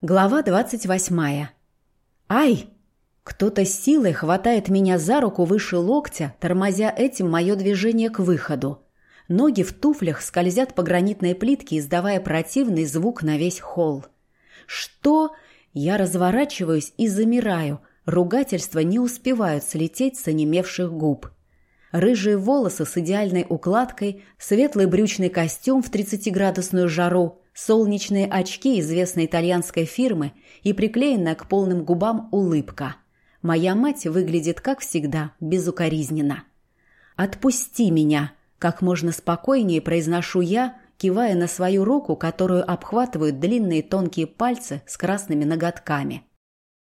Глава двадцать восьмая. «Ай!» Кто-то силой хватает меня за руку выше локтя, тормозя этим мое движение к выходу. Ноги в туфлях скользят по гранитной плитке, издавая противный звук на весь холл. «Что?» Я разворачиваюсь и замираю. Ругательства не успевают слететь с онемевших губ. Рыжие волосы с идеальной укладкой, светлый брючный костюм в 30-градусную жару – солнечные очки известной итальянской фирмы и приклеенная к полным губам улыбка. Моя мать выглядит, как всегда, безукоризненно. «Отпусти меня!» – как можно спокойнее произношу я, кивая на свою руку, которую обхватывают длинные тонкие пальцы с красными ноготками.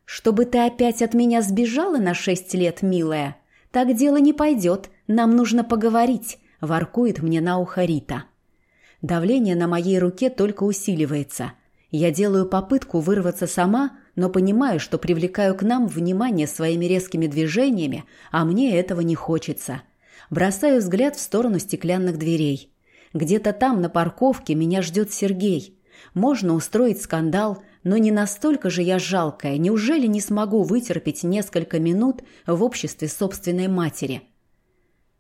«Чтобы ты опять от меня сбежала на шесть лет, милая? Так дело не пойдет, нам нужно поговорить», – воркует мне на ухо Рита. Давление на моей руке только усиливается. Я делаю попытку вырваться сама, но понимаю, что привлекаю к нам внимание своими резкими движениями, а мне этого не хочется. Бросаю взгляд в сторону стеклянных дверей. Где-то там, на парковке, меня ждет Сергей. Можно устроить скандал, но не настолько же я жалкая. Неужели не смогу вытерпеть несколько минут в обществе собственной матери?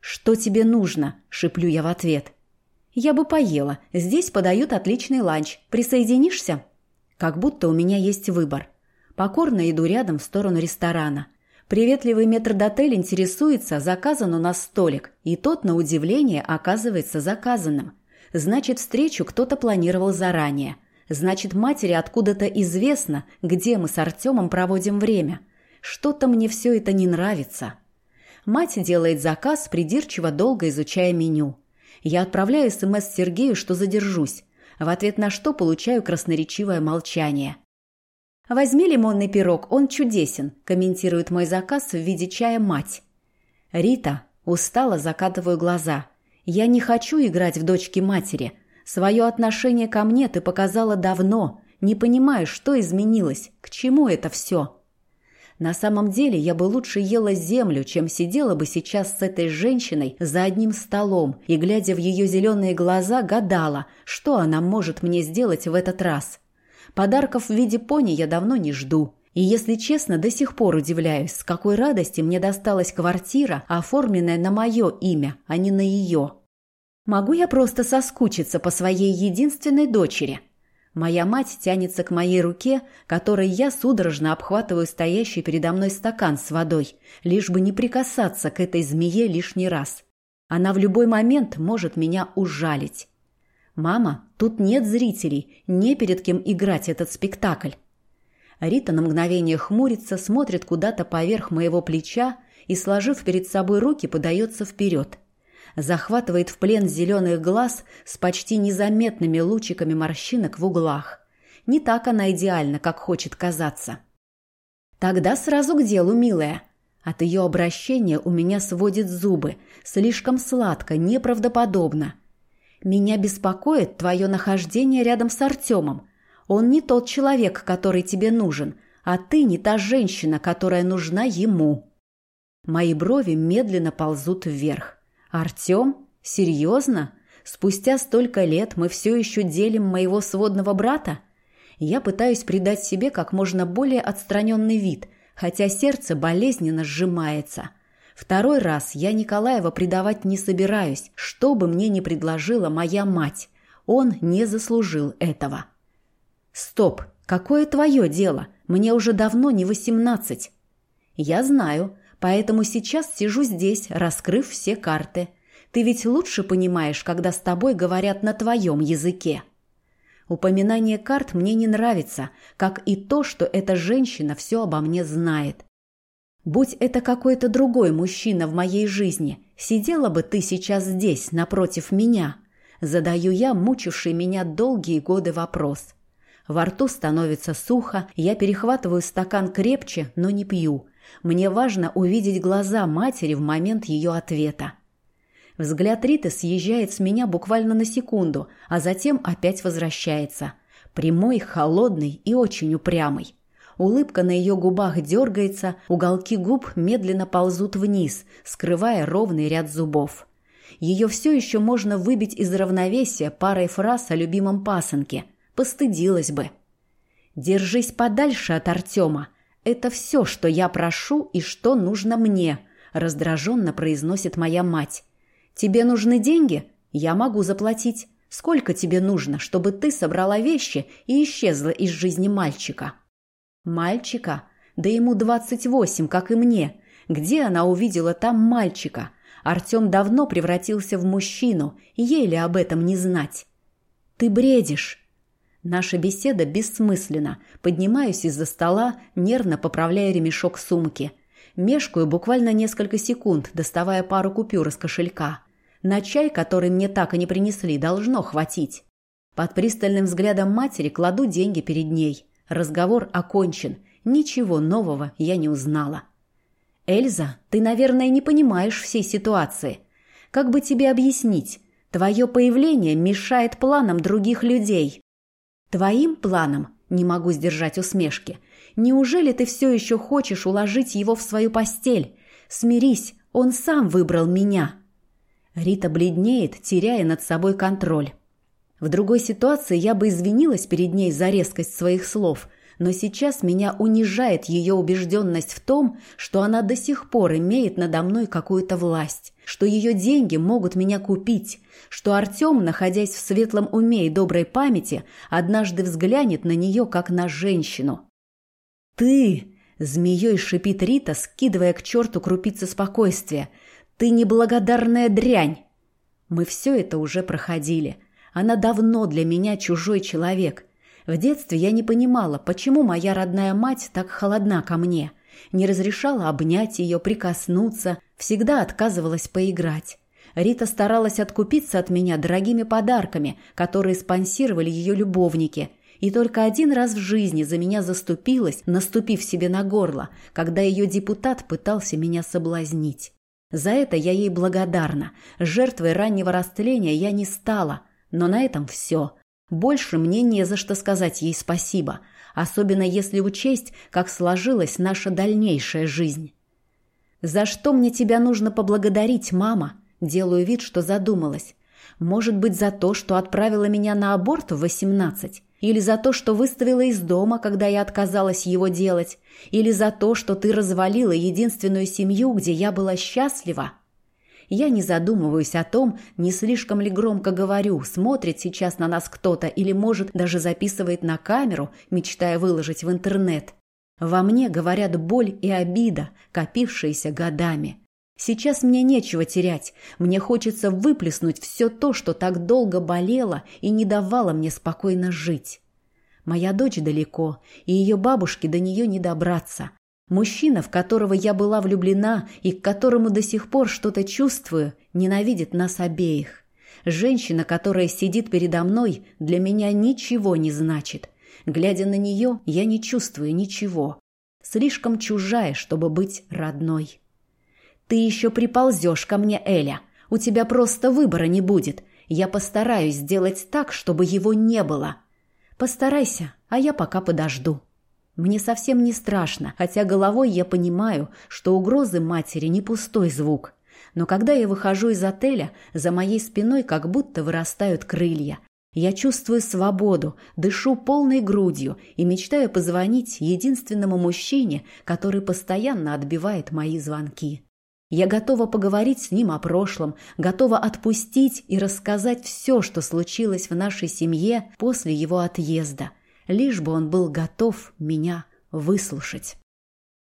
«Что тебе нужно?» – шиплю я в ответ – «Я бы поела. Здесь подают отличный ланч. Присоединишься?» Как будто у меня есть выбор. Покорно иду рядом в сторону ресторана. Приветливый метрдотель интересуется, заказан у нас столик, и тот, на удивление, оказывается заказанным. Значит, встречу кто-то планировал заранее. Значит, матери откуда-то известно, где мы с Артемом проводим время. Что-то мне все это не нравится. Мать делает заказ, придирчиво долго изучая меню. Я отправляю СМС Сергею, что задержусь, в ответ на что получаю красноречивое молчание. «Возьми лимонный пирог, он чудесен», – комментирует мой заказ в виде чая мать. «Рита», – устало закатываю глаза. «Я не хочу играть в дочки матери. Свое отношение ко мне ты показала давно. Не понимаю, что изменилось, к чему это все». На самом деле я бы лучше ела землю, чем сидела бы сейчас с этой женщиной за одним столом и, глядя в ее зеленые глаза, гадала, что она может мне сделать в этот раз. Подарков в виде пони я давно не жду. И, если честно, до сих пор удивляюсь, с какой радости мне досталась квартира, оформленная на мое имя, а не на ее. Могу я просто соскучиться по своей единственной дочери – Моя мать тянется к моей руке, которой я судорожно обхватываю стоящий передо мной стакан с водой, лишь бы не прикасаться к этой змее лишний раз. Она в любой момент может меня ужалить. «Мама, тут нет зрителей, не перед кем играть этот спектакль». Рита на мгновение хмурится, смотрит куда-то поверх моего плеча и, сложив перед собой руки, подается вперед – захватывает в плен зеленых глаз с почти незаметными лучиками морщинок в углах. Не так она идеальна, как хочет казаться. Тогда сразу к делу, милая. От ее обращения у меня сводит зубы. Слишком сладко, неправдоподобно. Меня беспокоит твое нахождение рядом с Артемом. Он не тот человек, который тебе нужен, а ты не та женщина, которая нужна ему. Мои брови медленно ползут вверх. «Артем? Серьезно? Спустя столько лет мы все еще делим моего сводного брата?» Я пытаюсь придать себе как можно более отстраненный вид, хотя сердце болезненно сжимается. Второй раз я Николаева предавать не собираюсь, что бы мне ни предложила моя мать. Он не заслужил этого. «Стоп! Какое твое дело? Мне уже давно не восемнадцать». «Я знаю, Поэтому сейчас сижу здесь, раскрыв все карты. Ты ведь лучше понимаешь, когда с тобой говорят на твоем языке. Упоминание карт мне не нравится, как и то, что эта женщина все обо мне знает. Будь это какой-то другой мужчина в моей жизни, сидела бы ты сейчас здесь, напротив меня. Задаю я, мучивший меня долгие годы вопрос. Во рту становится сухо, я перехватываю стакан крепче, но не пью. Мне важно увидеть глаза матери в момент ее ответа. Взгляд Риты съезжает с меня буквально на секунду, а затем опять возвращается. Прямой, холодный и очень упрямый. Улыбка на ее губах дергается, уголки губ медленно ползут вниз, скрывая ровный ряд зубов. Ее все еще можно выбить из равновесия парой фраз о любимом пасынке. Постыдилась бы. Держись подальше от Артема. Это все, что я прошу и что нужно мне», – раздраженно произносит моя мать. «Тебе нужны деньги? Я могу заплатить. Сколько тебе нужно, чтобы ты собрала вещи и исчезла из жизни мальчика?» «Мальчика? Да ему двадцать восемь, как и мне. Где она увидела там мальчика? Артем давно превратился в мужчину, ей ли об этом не знать?» «Ты бредишь!» Наша беседа бессмысленна. Поднимаюсь из-за стола, нервно поправляя ремешок сумки. Мешкаю буквально несколько секунд, доставая пару купюр из кошелька. На чай, который мне так и не принесли, должно хватить. Под пристальным взглядом матери кладу деньги перед ней. Разговор окончен. Ничего нового я не узнала. «Эльза, ты, наверное, не понимаешь всей ситуации. Как бы тебе объяснить? Твое появление мешает планам других людей». «Твоим планам?» – не могу сдержать усмешки. «Неужели ты все еще хочешь уложить его в свою постель? Смирись, он сам выбрал меня». Рита бледнеет, теряя над собой контроль. В другой ситуации я бы извинилась перед ней за резкость своих слов, но сейчас меня унижает ее убежденность в том, что она до сих пор имеет надо мной какую-то власть, что ее деньги могут меня купить, что Артем, находясь в светлом уме и доброй памяти, однажды взглянет на нее, как на женщину. «Ты!» – змеей шипит Рита, скидывая к черту крупицы спокойствия – ты неблагодарная дрянь!» Мы все это уже проходили. Она давно для меня чужой человек. В детстве я не понимала, почему моя родная мать так холодна ко мне. Не разрешала обнять ее, прикоснуться, всегда отказывалась поиграть. Рита старалась откупиться от меня дорогими подарками, которые спонсировали ее любовники. И только один раз в жизни за меня заступилась, наступив себе на горло, когда ее депутат пытался меня соблазнить. За это я ей благодарна. Жертвой раннего растления я не стала. Но на этом все. Больше мне не за что сказать ей спасибо. Особенно если учесть, как сложилась наша дальнейшая жизнь. «За что мне тебя нужно поблагодарить, мама?» Делаю вид, что задумалась. «Может быть, за то, что отправила меня на аборт в восемнадцать? Или за то, что выставила из дома, когда я отказалась его делать? Или за то, что ты развалила единственную семью, где я была счастлива? Я не задумываюсь о том, не слишком ли громко говорю, смотрит сейчас на нас кто-то или, может, даже записывает на камеру, мечтая выложить в интернет. Во мне говорят боль и обида, копившиеся годами. Сейчас мне нечего терять. Мне хочется выплеснуть все то, что так долго болело и не давало мне спокойно жить. Моя дочь далеко, и ее бабушке до нее не добраться. Мужчина, в которого я была влюблена и к которому до сих пор что-то чувствую, ненавидит нас обеих. Женщина, которая сидит передо мной, для меня ничего не значит. Глядя на нее, я не чувствую ничего. Слишком чужая, чтобы быть родной. «Ты еще приползешь ко мне, Эля. У тебя просто выбора не будет. Я постараюсь сделать так, чтобы его не было. Постарайся, а я пока подожду». Мне совсем не страшно, хотя головой я понимаю, что угрозы матери не пустой звук. Но когда я выхожу из отеля, за моей спиной как будто вырастают крылья. Я чувствую свободу, дышу полной грудью и мечтаю позвонить единственному мужчине, который постоянно отбивает мои звонки. Я готова поговорить с ним о прошлом, готова отпустить и рассказать все, что случилось в нашей семье после его отъезда, лишь бы он был готов меня выслушать.